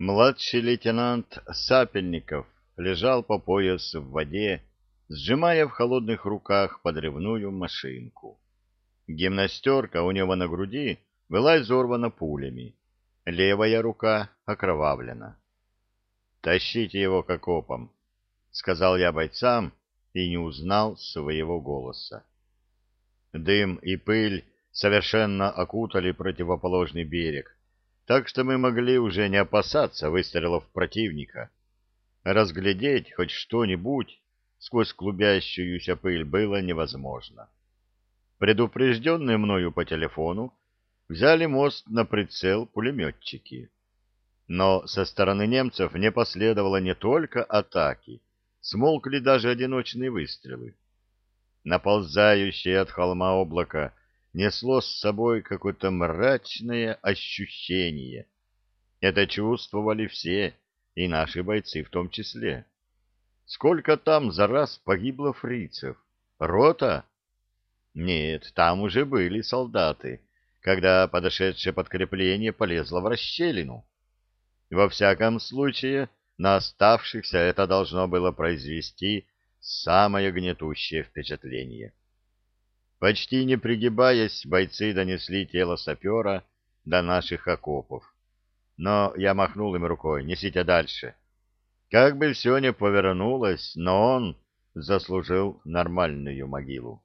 Младший лейтенант Сапельников лежал по пояс в воде, сжимая в холодных руках подрывную машинку. Гимнастерка у него на груди была изорвана пулями, левая рука окровавлена. «Тащите его к окопам», — сказал я бойцам и не узнал своего голоса. Дым и пыль совершенно окутали противоположный берег, так что мы могли уже не опасаться выстрелов противника. Разглядеть хоть что-нибудь сквозь клубящуюся пыль было невозможно. Предупрежденные мною по телефону, взяли мост на прицел пулеметчики. Но со стороны немцев не последовало не только атаки, смолкли даже одиночные выстрелы. Наползающее от холма облако несло с собой какое-то мрачное ощущение. Это чувствовали все, и наши бойцы в том числе. Сколько там за раз погибло фрицев? Рота? Нет, там уже были солдаты, когда подошедшее подкрепление полезло в расщелину. Во всяком случае, на оставшихся это должно было произвести самое гнетущее впечатление. Почти не пригибаясь, бойцы донесли тело сапера до наших окопов. Но я махнул им рукой, несите дальше. Как бы все не повернулось, но он заслужил нормальную могилу.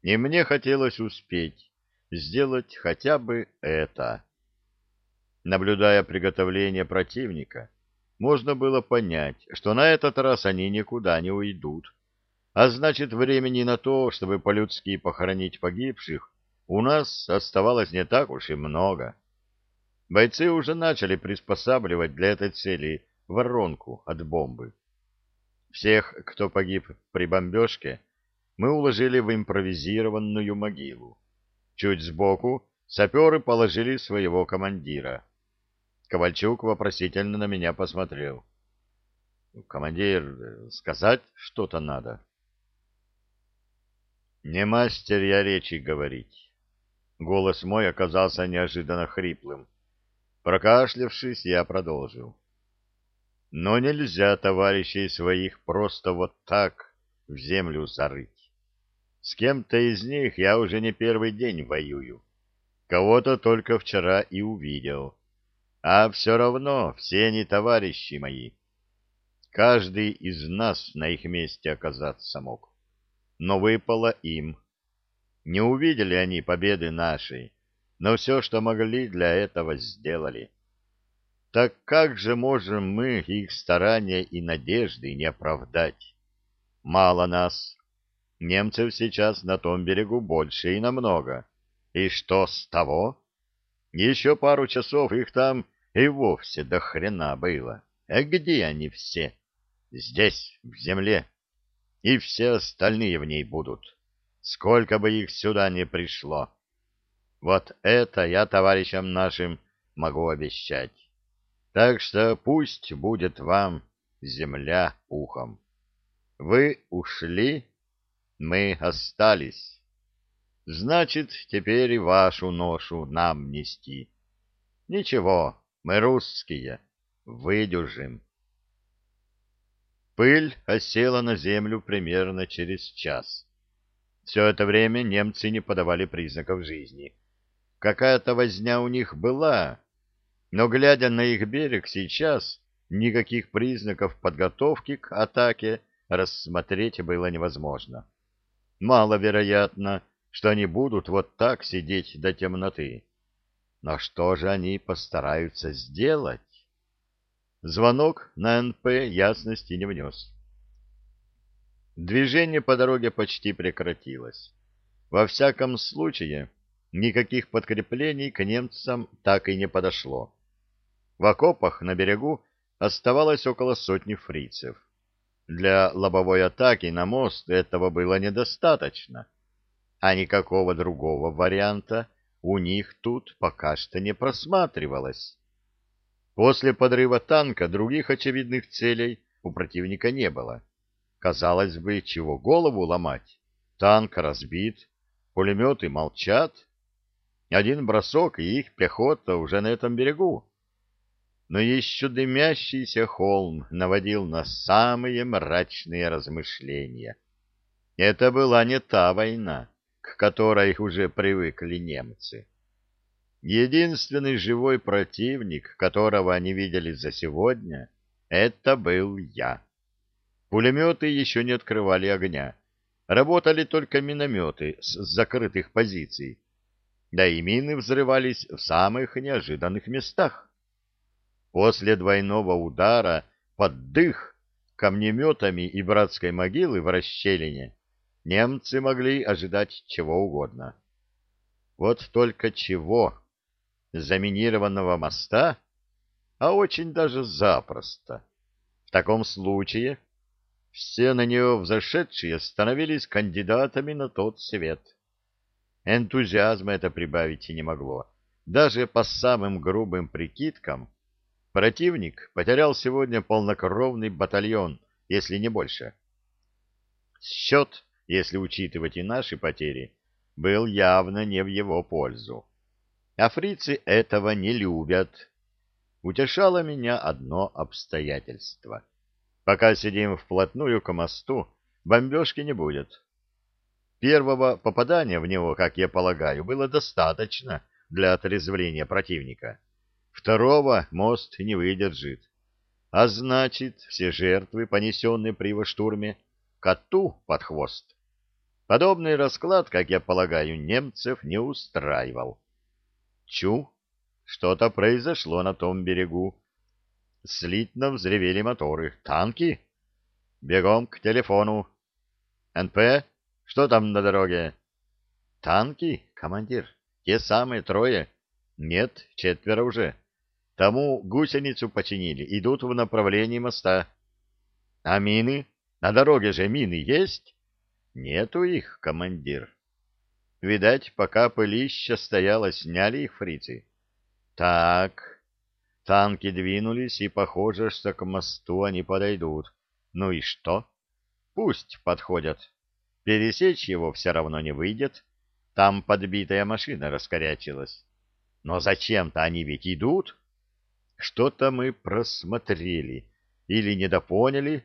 И мне хотелось успеть сделать хотя бы это. Наблюдая приготовление противника, можно было понять, что на этот раз они никуда не уйдут а значит, времени на то, чтобы по-людски похоронить погибших, у нас оставалось не так уж и много. Бойцы уже начали приспосабливать для этой цели воронку от бомбы. Всех, кто погиб при бомбежке, мы уложили в импровизированную могилу. Чуть сбоку саперы положили своего командира. Ковальчук вопросительно на меня посмотрел. — Командир, сказать что-то надо. Не мастер я речи говорить. Голос мой оказался неожиданно хриплым. Прокашлявшись, я продолжил. Но нельзя товарищей своих просто вот так в землю зарыть. С кем-то из них я уже не первый день воюю. Кого-то только вчера и увидел. А все равно все они товарищи мои. Каждый из нас на их месте оказаться мог но выпало им. Не увидели они победы нашей, но все, что могли, для этого сделали. Так как же можем мы их старания и надежды не оправдать? Мало нас. Немцев сейчас на том берегу больше и намного. И что с того? Еще пару часов их там и вовсе до хрена было. А где они все? Здесь, в земле и все остальные в ней будут, сколько бы их сюда ни пришло. Вот это я товарищам нашим могу обещать. Так что пусть будет вам земля ухом. Вы ушли, мы остались. Значит, теперь и вашу ношу нам нести. Ничего, мы русские, выдержим. Пыль осела на землю примерно через час. Все это время немцы не подавали признаков жизни. Какая-то возня у них была, но, глядя на их берег сейчас, никаких признаков подготовки к атаке рассмотреть было невозможно. Маловероятно, что они будут вот так сидеть до темноты. Но что же они постараются сделать? Звонок на НП ясности не внес. Движение по дороге почти прекратилось. Во всяком случае, никаких подкреплений к немцам так и не подошло. В окопах на берегу оставалось около сотни фрицев. Для лобовой атаки на мост этого было недостаточно, а никакого другого варианта у них тут пока что не просматривалось. После подрыва танка других очевидных целей у противника не было. Казалось бы, чего голову ломать? Танк разбит, пулеметы молчат. Один бросок, и их пехота уже на этом берегу. но еще дымящийся холм наводил на самые мрачные размышления. Это была не та война, к которой уже привыкли немцы. Единственный живой противник, которого они видели за сегодня, это был я. Пулеметы еще не открывали огня. Работали только минометы с закрытых позиций. Да и мины взрывались в самых неожиданных местах. После двойного удара под дых камнеметами и братской могилы в расщелине немцы могли ожидать чего угодно. Вот только чего? Заминированного моста? А очень даже запросто. В таком случае все на нее взошедшие становились кандидатами на тот свет. Энтузиазма это прибавить и не могло. Даже по самым грубым прикидкам Противник потерял сегодня полнокровный батальон, если не больше. Счет, если учитывать и наши потери, был явно не в его пользу. А фрицы этого не любят. Утешало меня одно обстоятельство. Пока сидим вплотную к мосту, бомбежки не будет. Первого попадания в него, как я полагаю, было достаточно для отрезвления противника. Второго мост не выдержит. А значит, все жертвы, понесенные при его штурме, коту под хвост. Подобный расклад, как я полагаю, немцев не устраивал. Чу, что-то произошло на том берегу. Слитно взревели моторы. Танки? Бегом к телефону. НП, что там на дороге? Танки, командир, те самые трое. Нет, четверо уже. Тому гусеницу починили, идут в направлении моста. А мины? На дороге же мины есть? Нету их, командир. Видать, пока пылища стояло, сняли их фрицы. Так, танки двинулись, и похоже, что к мосту они подойдут. Ну и что? Пусть подходят. Пересечь его все равно не выйдет. Там подбитая машина раскорячилась. Но зачем-то они ведь идут. Что-то мы просмотрели или недопоняли.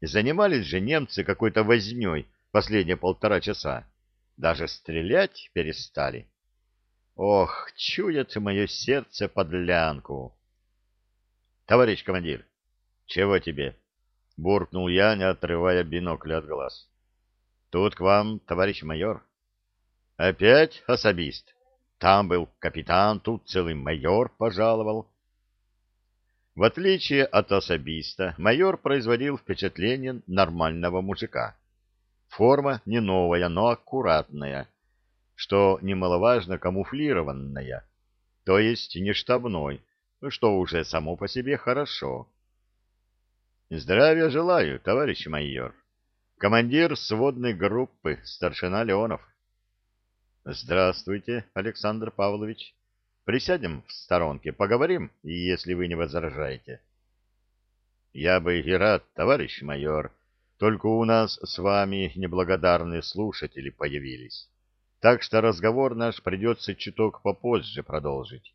Занимались же немцы какой-то вознёй последние полтора часа. Даже стрелять перестали. Ох, чует мое сердце подлянку. Товарищ командир, чего тебе? Буркнул я, не отрывая бинокля от глаз. Тут к вам, товарищ майор. Опять особист. Там был капитан, тут целый майор пожаловал. В отличие от особиста, майор производил впечатление нормального мужика. Форма не новая, но аккуратная, что немаловажно камуфлированная, то есть не штабной, что уже само по себе хорошо. Здравия желаю, товарищ майор. Командир сводной группы, старшина Леонов. Здравствуйте, Александр Павлович. Присядем в сторонке, поговорим, если вы не возражаете. Я бы и рад, товарищ майор, только у нас с вами неблагодарные слушатели появились. Так что разговор наш придется чуток попозже продолжить.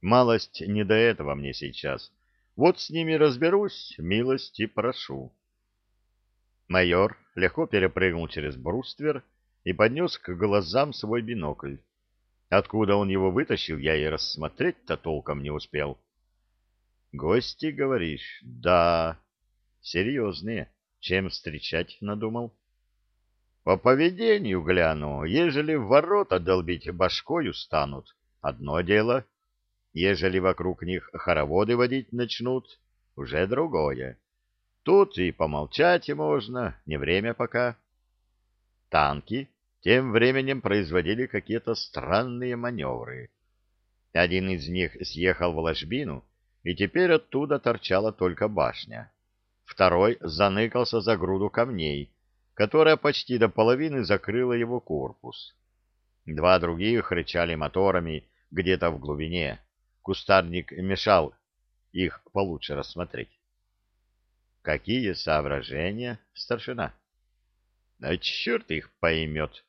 Малость не до этого мне сейчас. Вот с ними разберусь, милости прошу. Майор легко перепрыгнул через бруствер и поднес к глазам свой бинокль. Откуда он его вытащил, я и рассмотреть-то толком не успел. Гости, говоришь? Да. Серьезные. Чем встречать надумал? По поведению гляну, ежели в ворота долбить башкою станут, одно дело. Ежели вокруг них хороводы водить начнут, уже другое. Тут и помолчать можно, не время пока. Танки тем временем производили какие-то странные маневры. Один из них съехал в ложбину, и теперь оттуда торчала только башня. Второй заныкался за груду камней, которая почти до половины закрыла его корпус. Два других рычали моторами где-то в глубине. Кустарник мешал их получше рассмотреть. Какие соображения, старшина? А черт их поймет.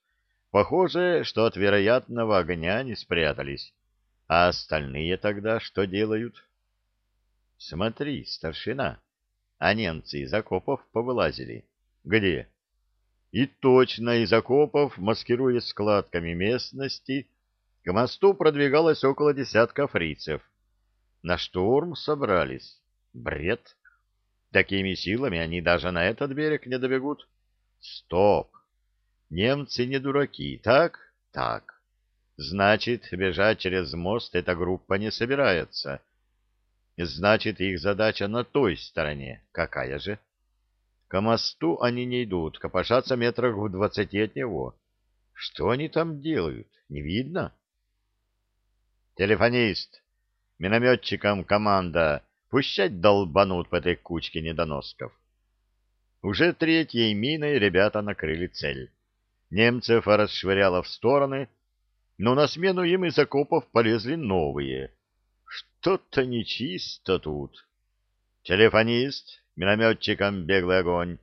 Похоже, что от вероятного огня не спрятались. А остальные тогда что делают? Смотри, старшина, а немцы из окопов повылазили. Где? И точно из окопов, маскируясь складками местности, к мосту продвигалось около десятка фрицев. На штурм собрались. Бред. Такими силами они даже на этот берег не добегут. Стоп. Немцы не дураки, так? Так. Значит, бежать через мост эта группа не собирается. Значит, их задача на той стороне. Какая же? К мосту они не идут, копошатся метрах в двадцати от него. Что они там делают? Не видно? Телефонист, минометчикам команда, пущать долбанут по этой кучке недоносков. Уже третьей миной ребята накрыли цель. Немцев расшвыряло в стороны, но на смену им из окопов полезли новые. Что-то нечисто тут. Телефонист, минометчикам беглый огонь.